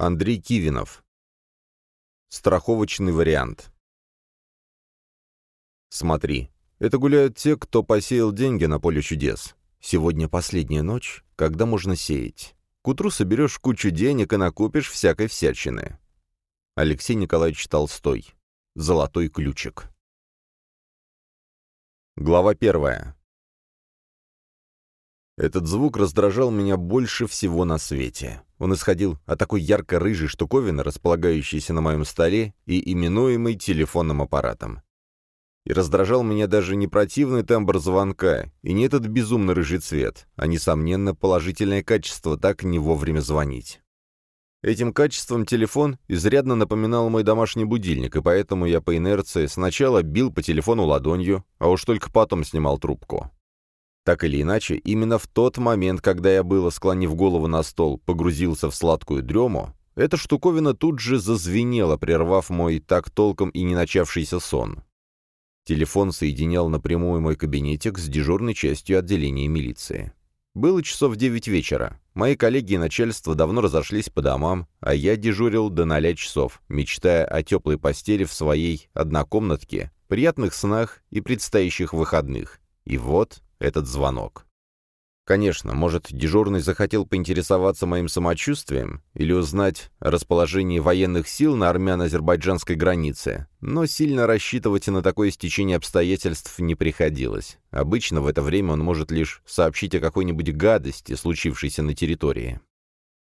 Андрей Кивинов. Страховочный вариант. Смотри, это гуляют те, кто посеял деньги на поле чудес. Сегодня последняя ночь, когда можно сеять. К утру соберешь кучу денег и накупишь всякой всячины. Алексей Николаевич Толстой. Золотой ключик. Глава первая. Этот звук раздражал меня больше всего на свете. Он исходил от такой ярко-рыжей штуковины, располагающейся на моем столе и именуемой телефонным аппаратом. И раздражал меня даже не противный тембр звонка, и не этот безумно рыжий цвет, а, несомненно, положительное качество так не вовремя звонить. Этим качеством телефон изрядно напоминал мой домашний будильник, и поэтому я по инерции сначала бил по телефону ладонью, а уж только потом снимал трубку. Так или иначе, именно в тот момент, когда я было, склонив голову на стол, погрузился в сладкую дрему, эта штуковина тут же зазвенела, прервав мой так толком и не начавшийся сон. Телефон соединял напрямую мой кабинетик с дежурной частью отделения милиции. Было часов девять вечера. Мои коллеги и начальство давно разошлись по домам, а я дежурил до ноля часов, мечтая о теплой постели в своей однокомнатке, приятных снах и предстоящих выходных. И вот этот звонок. Конечно, может, дежурный захотел поинтересоваться моим самочувствием или узнать о расположении военных сил на армяно-азербайджанской границе, но сильно рассчитывать на такое стечение обстоятельств не приходилось. Обычно в это время он может лишь сообщить о какой-нибудь гадости, случившейся на территории.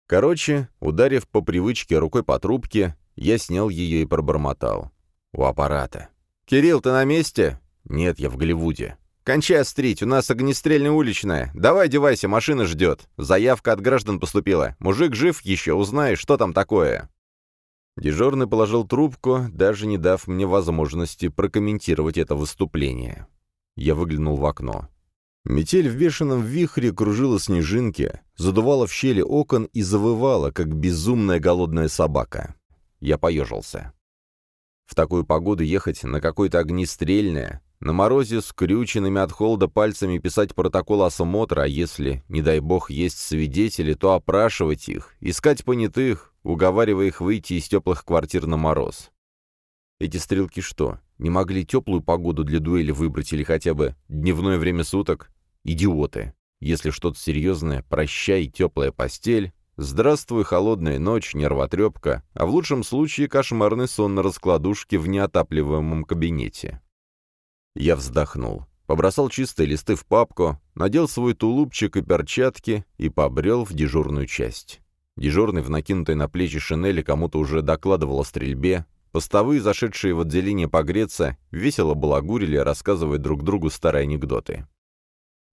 Короче, ударив по привычке рукой по трубке, я снял ее и пробормотал. У аппарата. «Кирилл, ты на месте?» «Нет, я в Голливуде». «Кончай острить, у нас огнестрельная уличная. Давай одевайся, машина ждет. Заявка от граждан поступила. Мужик жив еще, узнай, что там такое». Дежурный положил трубку, даже не дав мне возможности прокомментировать это выступление. Я выглянул в окно. Метель в бешеном вихре кружила снежинки, задувала в щели окон и завывала, как безумная голодная собака. Я поежился. В такую погоду ехать на какое-то огнестрельное, на морозе с крюченными от холода пальцами писать протокол осмотра, а если, не дай бог, есть свидетели, то опрашивать их, искать понятых, уговаривая их выйти из теплых квартир на мороз. Эти стрелки что, не могли теплую погоду для дуэли выбрать или хотя бы дневное время суток? Идиоты. Если что-то серьезное, прощай, теплая постель, здравствуй, холодная ночь, нервотрепка, а в лучшем случае кошмарный сон на раскладушке в неотапливаемом кабинете. Я вздохнул. Побросал чистые листы в папку, надел свой тулупчик и перчатки и побрел в дежурную часть. Дежурный в накинутой на плечи шинели кому-то уже докладывал о стрельбе. Постовые, зашедшие в отделение погреться, весело балагурили, рассказывая друг другу старые анекдоты.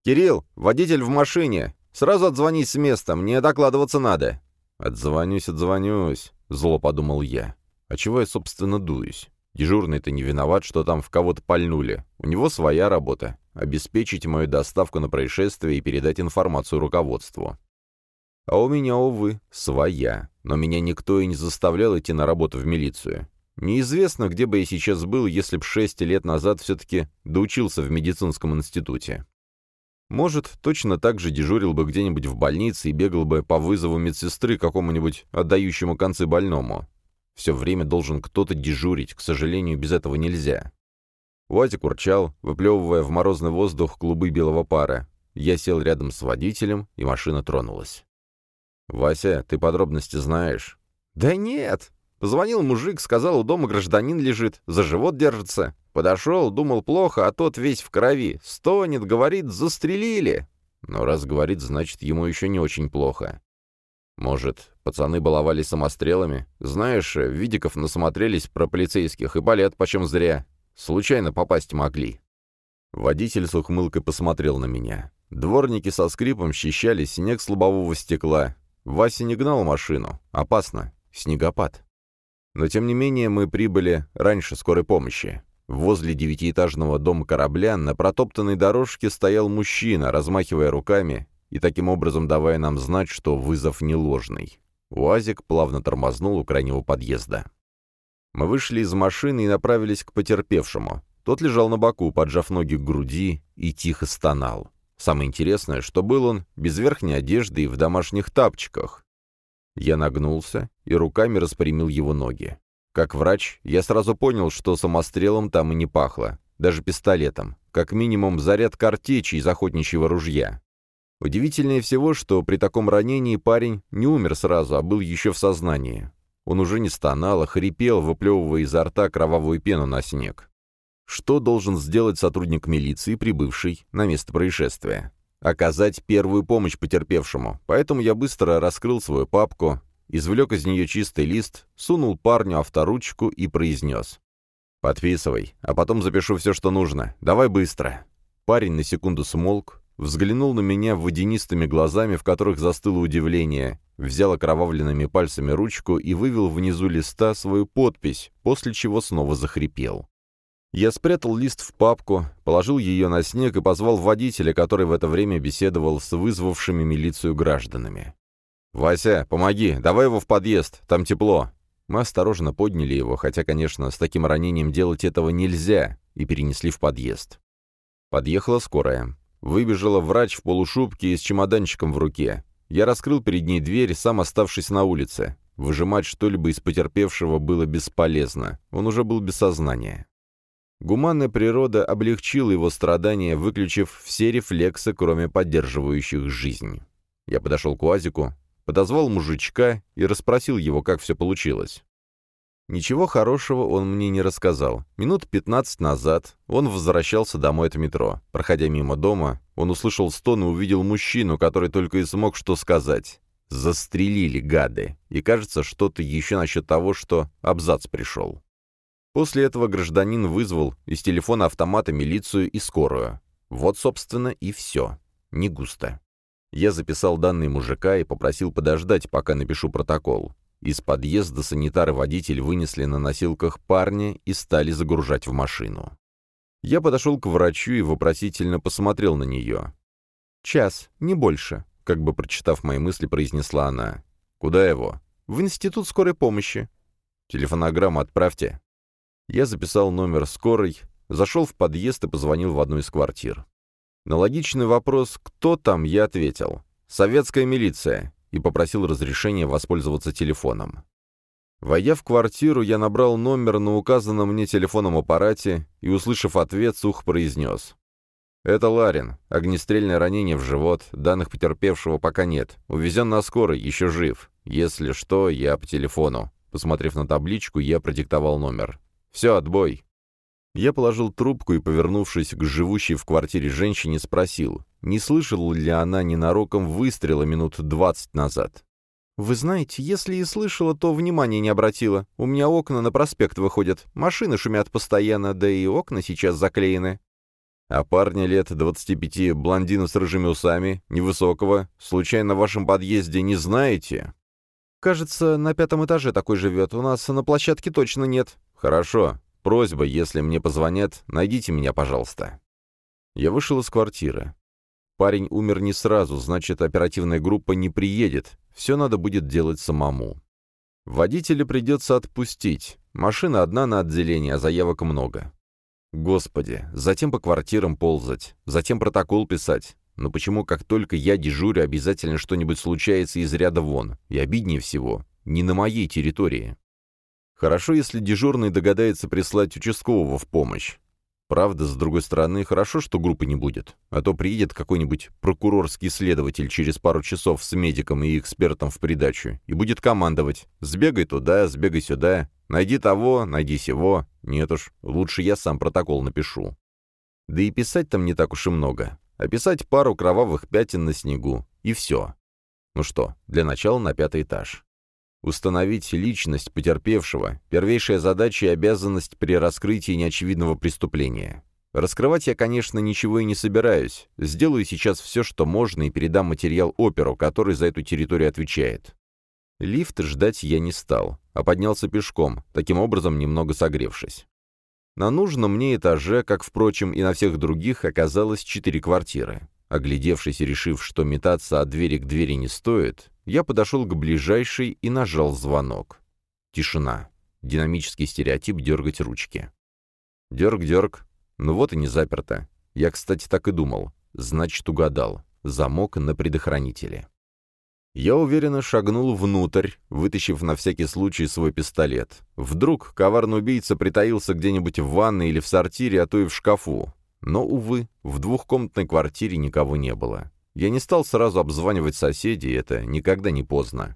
«Кирилл, водитель в машине! Сразу отзвонись с места, мне докладываться надо!» «Отзвонюсь, отзвонюсь», — зло подумал я. «А чего я, собственно, дуюсь? Дежурный-то не виноват, что там в кого-то пальнули. У него своя работа — обеспечить мою доставку на происшествие и передать информацию руководству. А у меня, увы, своя. Но меня никто и не заставлял идти на работу в милицию. Неизвестно, где бы я сейчас был, если б шесть лет назад все-таки доучился в медицинском институте. Может, точно так же дежурил бы где-нибудь в больнице и бегал бы по вызову медсестры какому-нибудь отдающему концы больному. Все время должен кто-то дежурить, к сожалению, без этого нельзя. Уазик урчал, выплевывая в морозный воздух клубы белого пара. Я сел рядом с водителем, и машина тронулась. «Вася, ты подробности знаешь?» «Да нет!» Позвонил мужик, сказал, у дома гражданин лежит, за живот держится. Подошел, думал плохо, а тот весь в крови. Стонет, говорит, застрелили. Но раз говорит, значит, ему еще не очень плохо. Может, пацаны баловались самострелами? Знаешь, видиков насмотрелись про полицейских, и балет почем зря. Случайно попасть могли. Водитель с ухмылкой посмотрел на меня. Дворники со скрипом счищали снег с лобового стекла. Вася не гнал машину. Опасно. Снегопад. Но тем не менее мы прибыли раньше скорой помощи. Возле девятиэтажного дома корабля на протоптанной дорожке стоял мужчина, размахивая руками, и таким образом давая нам знать, что вызов не ложный. УАЗик плавно тормознул у крайнего подъезда. Мы вышли из машины и направились к потерпевшему. Тот лежал на боку, поджав ноги к груди, и тихо стонал. Самое интересное, что был он без верхней одежды и в домашних тапчиках. Я нагнулся и руками распрямил его ноги. Как врач, я сразу понял, что самострелом там и не пахло, даже пистолетом, как минимум заряд картечи из охотничьего ружья. Удивительнее всего, что при таком ранении парень не умер сразу, а был еще в сознании. Он уже не стонал, а хрипел, выплевывая изо рта кровавую пену на снег. Что должен сделать сотрудник милиции, прибывший на место происшествия? Оказать первую помощь потерпевшему, поэтому я быстро раскрыл свою папку, извлек из нее чистый лист, сунул парню авторучку и произнес. «Подписывай, а потом запишу все, что нужно. Давай быстро». Парень на секунду смолк, взглянул на меня водянистыми глазами, в которых застыло удивление, взял окровавленными пальцами ручку и вывел внизу листа свою подпись, после чего снова захрипел. Я спрятал лист в папку, положил ее на снег и позвал водителя, который в это время беседовал с вызвавшими милицию гражданами. «Вася, помоги, давай его в подъезд, там тепло». Мы осторожно подняли его, хотя, конечно, с таким ранением делать этого нельзя, и перенесли в подъезд. Подъехала скорая. Выбежала врач в полушубке и с чемоданчиком в руке. Я раскрыл перед ней дверь, сам оставшись на улице. Выжимать что-либо из потерпевшего было бесполезно. Он уже был без сознания. Гуманная природа облегчила его страдания, выключив все рефлексы, кроме поддерживающих жизнь. Я подошел к УАЗику, подозвал мужичка и расспросил его, как все получилось. Ничего хорошего он мне не рассказал. Минут пятнадцать назад он возвращался домой от метро. Проходя мимо дома, он услышал стон и увидел мужчину, который только и смог что сказать. Застрелили, гады. И кажется, что-то еще насчет того, что абзац пришел. После этого гражданин вызвал из телефона автомата милицию и скорую. Вот, собственно, и все. Не густо. Я записал данные мужика и попросил подождать, пока напишу протокол. Из подъезда санитары-водитель вынесли на носилках парня и стали загружать в машину. Я подошел к врачу и вопросительно посмотрел на нее. «Час, не больше», — как бы прочитав мои мысли, произнесла она. «Куда его?» «В институт скорой помощи». «Телефонограмму отправьте». Я записал номер скорой, зашел в подъезд и позвонил в одну из квартир. На логичный вопрос «Кто там?» я ответил «Советская милиция» и попросил разрешения воспользоваться телефоном. Войдя в квартиру, я набрал номер на указанном мне телефонном аппарате и, услышав ответ, сух произнес. «Это Ларин. Огнестрельное ранение в живот. Данных потерпевшего пока нет. Увезен на скорой, еще жив. Если что, я по телефону». Посмотрев на табличку, я продиктовал номер. «Все, отбой». Я положил трубку и, повернувшись к живущей в квартире женщине, спросил, не слышала ли она ненароком выстрела минут двадцать назад. «Вы знаете, если и слышала, то внимания не обратила. У меня окна на проспект выходят, машины шумят постоянно, да и окна сейчас заклеены». «А парня лет двадцати пяти, блондина с рыжими усами, невысокого, случайно в вашем подъезде не знаете?» «Кажется, на пятом этаже такой живет, у нас на площадке точно нет». «Хорошо, Просьба, если мне позвонят, найдите меня, пожалуйста». Я вышел из квартиры. Парень умер не сразу, значит, оперативная группа не приедет. Все надо будет делать самому. Водителя придется отпустить. Машина одна на отделение, а заявок много. Господи, затем по квартирам ползать, затем протокол писать. Но почему, как только я дежурю, обязательно что-нибудь случается из ряда вон? И обиднее всего, не на моей территории. Хорошо, если дежурный догадается прислать участкового в помощь. Правда, с другой стороны, хорошо, что группы не будет, а то приедет какой-нибудь прокурорский следователь через пару часов с медиком и экспертом в придачу и будет командовать «сбегай туда, сбегай сюда, найди того, найди сего». Нет уж, лучше я сам протокол напишу. Да и писать там не так уж и много. Описать пару кровавых пятен на снегу, и все. Ну что, для начала на пятый этаж. Установить личность потерпевшего – первейшая задача и обязанность при раскрытии неочевидного преступления. Раскрывать я, конечно, ничего и не собираюсь. Сделаю сейчас все, что можно, и передам материал оперу, который за эту территорию отвечает. Лифт ждать я не стал, а поднялся пешком, таким образом немного согревшись. На нужном мне этаже, как, впрочем, и на всех других, оказалось четыре квартиры. Оглядевшись и решив, что метаться от двери к двери не стоит, я подошел к ближайшей и нажал звонок. Тишина. Динамический стереотип дергать ручки. Дерг-дерг. Ну вот и не заперто. Я, кстати, так и думал. Значит, угадал. Замок на предохранителе. Я уверенно шагнул внутрь, вытащив на всякий случай свой пистолет. Вдруг коварный убийца притаился где-нибудь в ванной или в сортире, а то и в шкафу. Но, увы, в двухкомнатной квартире никого не было. Я не стал сразу обзванивать соседей, это никогда не поздно.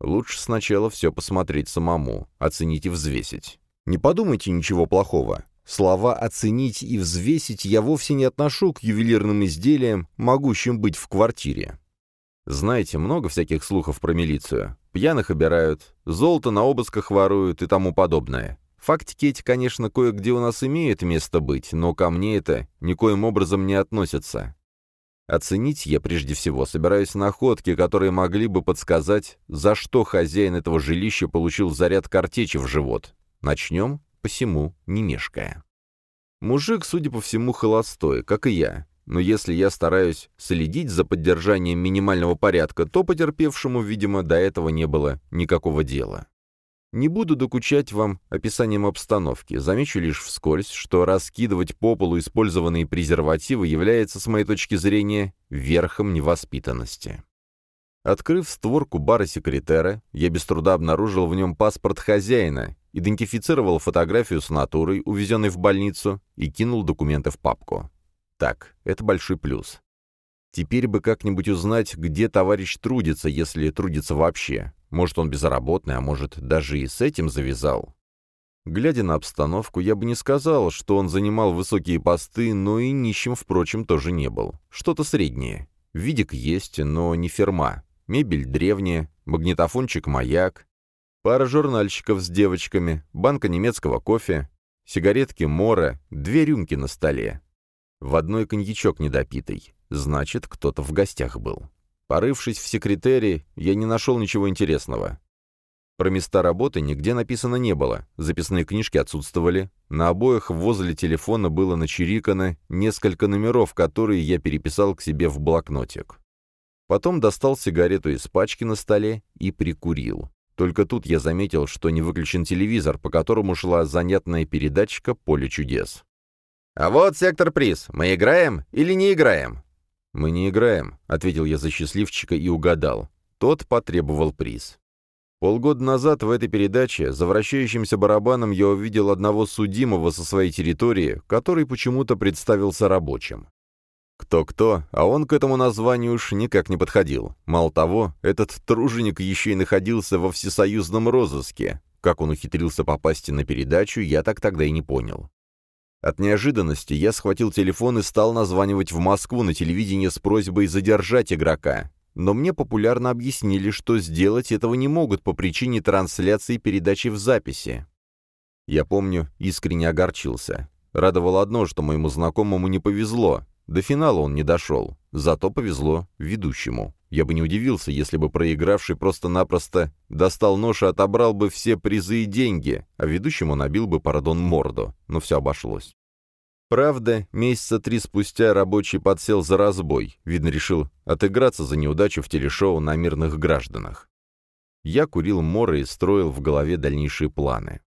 Лучше сначала все посмотреть самому, оценить и взвесить. Не подумайте ничего плохого. Слова «оценить» и «взвесить» я вовсе не отношу к ювелирным изделиям, могущим быть в квартире. Знаете, много всяких слухов про милицию. Пьяных обирают, золото на обысках воруют и тому подобное. Фактики эти, конечно, кое-где у нас имеют место быть, но ко мне это никоим образом не относится. Оценить я прежде всего собираюсь находки, которые могли бы подсказать, за что хозяин этого жилища получил заряд картечи в живот. Начнем, посему, не мешкая. Мужик, судя по всему, холостой, как и я но если я стараюсь следить за поддержанием минимального порядка, то потерпевшему, видимо, до этого не было никакого дела. Не буду докучать вам описанием обстановки, замечу лишь вскользь, что раскидывать по полу использованные презервативы является, с моей точки зрения, верхом невоспитанности. Открыв створку бара секретера, я без труда обнаружил в нем паспорт хозяина, идентифицировал фотографию с натурой, увезенной в больницу, и кинул документы в папку. Так, это большой плюс. Теперь бы как-нибудь узнать, где товарищ трудится, если трудится вообще. Может, он безработный, а может, даже и с этим завязал. Глядя на обстановку, я бы не сказал, что он занимал высокие посты, но и нищим, впрочем, тоже не был. Что-то среднее. Видик есть, но не ферма. Мебель древняя, магнитофончик-маяк, пара журнальщиков с девочками, банка немецкого кофе, сигаретки Мора, две рюмки на столе. В одной коньячок недопитый. Значит, кто-то в гостях был. Порывшись в секретаре, я не нашел ничего интересного. Про места работы нигде написано не было, записные книжки отсутствовали, на обоих возле телефона было начерикано несколько номеров, которые я переписал к себе в блокнотик. Потом достал сигарету из пачки на столе и прикурил. Только тут я заметил, что не выключен телевизор, по которому шла занятная передачка «Поле чудес». «А вот сектор приз. Мы играем или не играем?» «Мы не играем», — ответил я за счастливчика и угадал. Тот потребовал приз. Полгода назад в этой передаче за вращающимся барабаном я увидел одного судимого со своей территории, который почему-то представился рабочим. Кто-кто, а он к этому названию уж никак не подходил. Мало того, этот труженик еще и находился во всесоюзном розыске. Как он ухитрился попасть на передачу, я так тогда и не понял. От неожиданности я схватил телефон и стал названивать в Москву на телевидение с просьбой задержать игрока. Но мне популярно объяснили, что сделать этого не могут по причине трансляции передачи в записи. Я помню, искренне огорчился. Радовало одно, что моему знакомому не повезло. До финала он не дошел. Зато повезло ведущему. Я бы не удивился, если бы проигравший просто-напросто достал нож и отобрал бы все призы и деньги, а ведущему набил бы, пардон, морду. Но все обошлось. Правда, месяца три спустя рабочий подсел за разбой. Видно, решил отыграться за неудачу в телешоу на мирных гражданах. Я курил моры и строил в голове дальнейшие планы.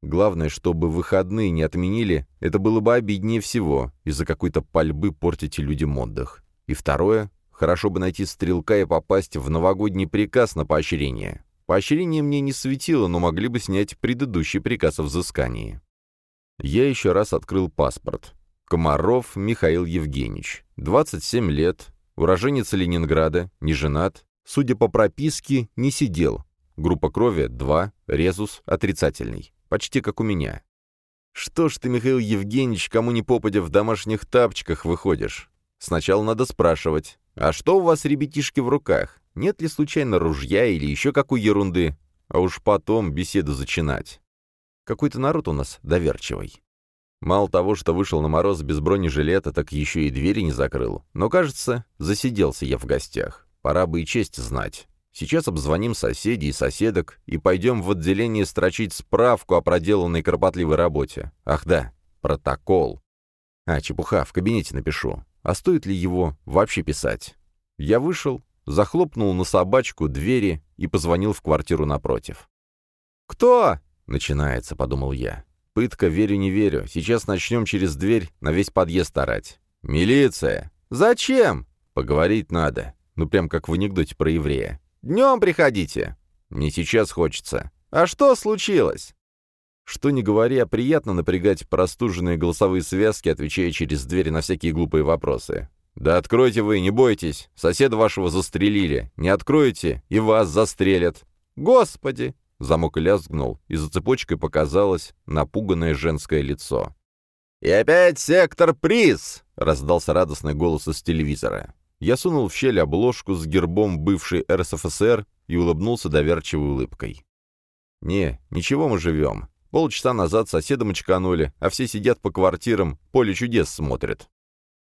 Главное, чтобы выходные не отменили, это было бы обиднее всего, из-за какой-то пальбы портите людям отдых. И второе, Хорошо бы найти стрелка и попасть в новогодний приказ на поощрение. Поощрение мне не светило, но могли бы снять предыдущий приказ о взыскании. Я еще раз открыл паспорт. Комаров Михаил Евгеньевич, 27 лет, уроженец Ленинграда, не женат, судя по прописке, не сидел. Группа крови 2, резус отрицательный, почти как у меня. Что ж ты, Михаил Евгеньевич, кому не попадя в домашних тапочках выходишь? Сначала надо спрашивать, а что у вас, ребятишки, в руках? Нет ли случайно ружья или еще какой ерунды? А уж потом беседу зачинать. Какой-то народ у нас доверчивый. Мало того, что вышел на мороз без бронежилета, так еще и двери не закрыл. Но, кажется, засиделся я в гостях. Пора бы и честь знать. Сейчас обзвоним соседей и соседок и пойдем в отделение строчить справку о проделанной кропотливой работе. Ах да, протокол. А, чепуха, в кабинете напишу. А стоит ли его вообще писать? Я вышел, захлопнул на собачку двери и позвонил в квартиру напротив. «Кто?» — начинается, — подумал я. Пытка «верю, не верю». Сейчас начнем через дверь на весь подъезд орать. «Милиция!» «Зачем?» «Поговорить надо». ну прям как в анекдоте про еврея. «Днем приходите!» «Мне сейчас хочется». «А что случилось?» Что не говоря, приятно напрягать простуженные голосовые связки, отвечая через дверь на всякие глупые вопросы. «Да откройте вы, не бойтесь. Соседа вашего застрелили. Не откроете, и вас застрелят». «Господи!» — замок лязгнул, и за цепочкой показалось напуганное женское лицо. «И опять сектор приз!» — раздался радостный голос из телевизора. Я сунул в щель обложку с гербом бывшей РСФСР и улыбнулся доверчивой улыбкой. «Не, ничего мы живем. Полчаса назад соседа мочканули, а все сидят по квартирам, поле чудес смотрят.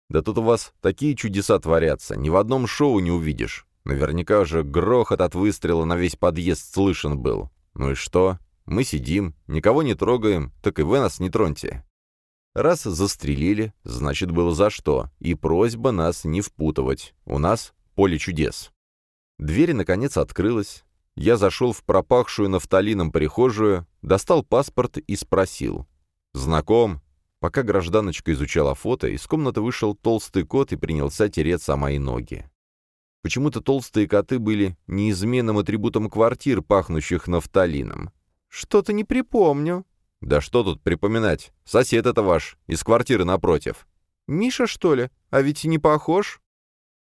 Да тут у вас такие чудеса творятся, ни в одном шоу не увидишь. Наверняка же грохот от выстрела на весь подъезд слышен был. Ну и что? Мы сидим, никого не трогаем, так и вы нас не троньте. Раз застрелили, значит, было за что, и просьба нас не впутывать. У нас поле чудес. Дверь, наконец, открылась. Я зашел в пропахшую нафталином прихожую, достал паспорт и спросил. «Знаком?» Пока гражданочка изучала фото, из комнаты вышел толстый кот и принялся тереться о мои ноги. Почему-то толстые коты были неизменным атрибутом квартир, пахнущих нафталином. «Что-то не припомню». «Да что тут припоминать? Сосед это ваш, из квартиры напротив». «Миша, что ли? А ведь не похож?»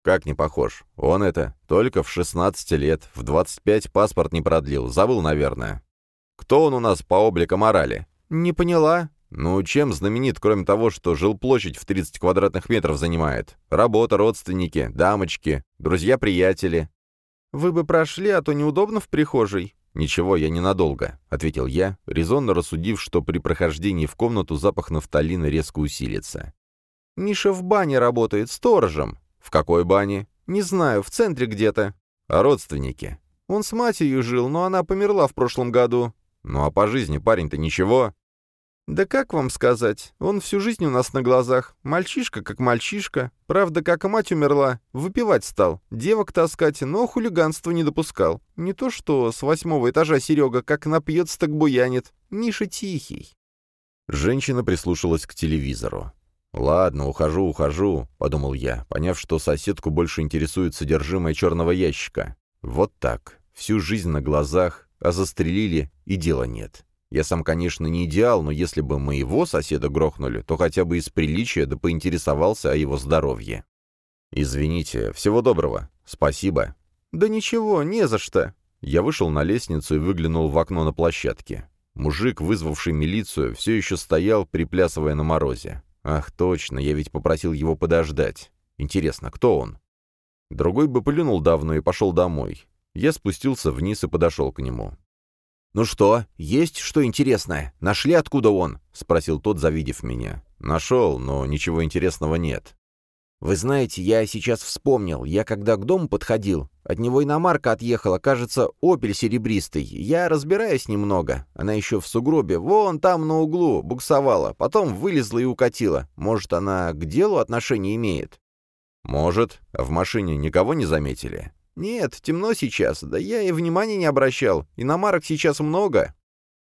«Как не похож? Он это, только в 16 лет, в 25 паспорт не продлил, забыл, наверное. Кто он у нас по облику морали?» «Не поняла». «Ну, чем знаменит, кроме того, что жилплощадь в 30 квадратных метров занимает? Работа, родственники, дамочки, друзья-приятели». «Вы бы прошли, а то неудобно в прихожей». «Ничего, я ненадолго», — ответил я, резонно рассудив, что при прохождении в комнату запах нафталина резко усилится. «Миша в бане работает, сторожем». «В какой бане?» «Не знаю, в центре где-то». «А родственники?» «Он с матерью жил, но она померла в прошлом году». «Ну а по жизни парень-то ничего?» «Да как вам сказать? Он всю жизнь у нас на глазах. Мальчишка как мальчишка. Правда, как и мать умерла. Выпивать стал. Девок таскать, но хулиганства не допускал. Не то что с восьмого этажа Серега как напьется, так буянит. Миша тихий». Женщина прислушалась к телевизору. «Ладно, ухожу, ухожу», — подумал я, поняв, что соседку больше интересует содержимое черного ящика. «Вот так. Всю жизнь на глазах, а застрелили, и дела нет. Я сам, конечно, не идеал, но если бы моего соседа грохнули, то хотя бы из приличия да поинтересовался о его здоровье». «Извините, всего доброго. Спасибо». «Да ничего, не за что». Я вышел на лестницу и выглянул в окно на площадке. Мужик, вызвавший милицию, все еще стоял, приплясывая на морозе. Ах, точно, я ведь попросил его подождать. Интересно, кто он? Другой бы плюнул давно и пошел домой. Я спустился вниз и подошел к нему. «Ну что, есть что интересное? Нашли, откуда он?» — спросил тот, завидев меня. «Нашел, но ничего интересного нет». «Вы знаете, я сейчас вспомнил. Я когда к дому подходил, от него иномарка отъехала, кажется, опель серебристый. Я разбираюсь немного. Она еще в сугробе, вон там на углу, буксовала. Потом вылезла и укатила. Может, она к делу отношение имеет?» «Может. А в машине никого не заметили?» «Нет, темно сейчас, да я и внимания не обращал. Иномарок сейчас много».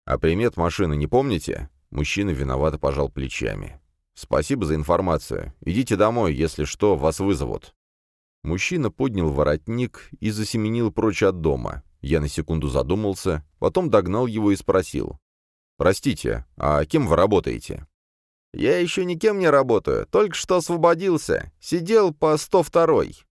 «А примет машины не помните?» Мужчина виновато пожал плечами. «Спасибо за информацию. Идите домой, если что, вас вызовут». Мужчина поднял воротник и засеменил прочь от дома. Я на секунду задумался, потом догнал его и спросил. «Простите, а кем вы работаете?» «Я еще никем не работаю, только что освободился. Сидел по 102-й».